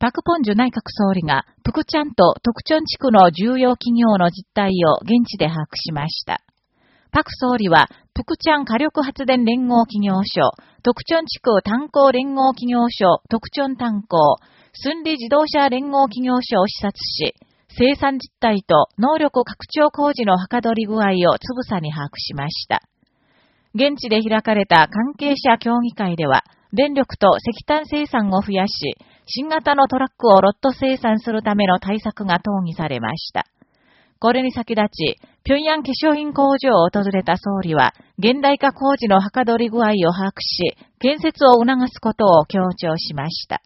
パクポンジュ内閣総理が、プクチャンと特チョン地区の重要企業の実態を現地で把握しました。パク総理は、プクチャン火力発電連合企業所、特チョン地区炭鉱連合企業所、特チョン炭鉱、スンリ自動車連合企業所を視察し、生産実態と能力拡張工事のはかどり具合をつぶさに把握しました。現地で開かれた関係者協議会では、電力と石炭生産を増やし、新型のトラックをロット生産するための対策が討議されました。これに先立ち、平壌化粧品工場を訪れた総理は、現代化工事のはかどり具合を把握し、建設を促すことを強調しました。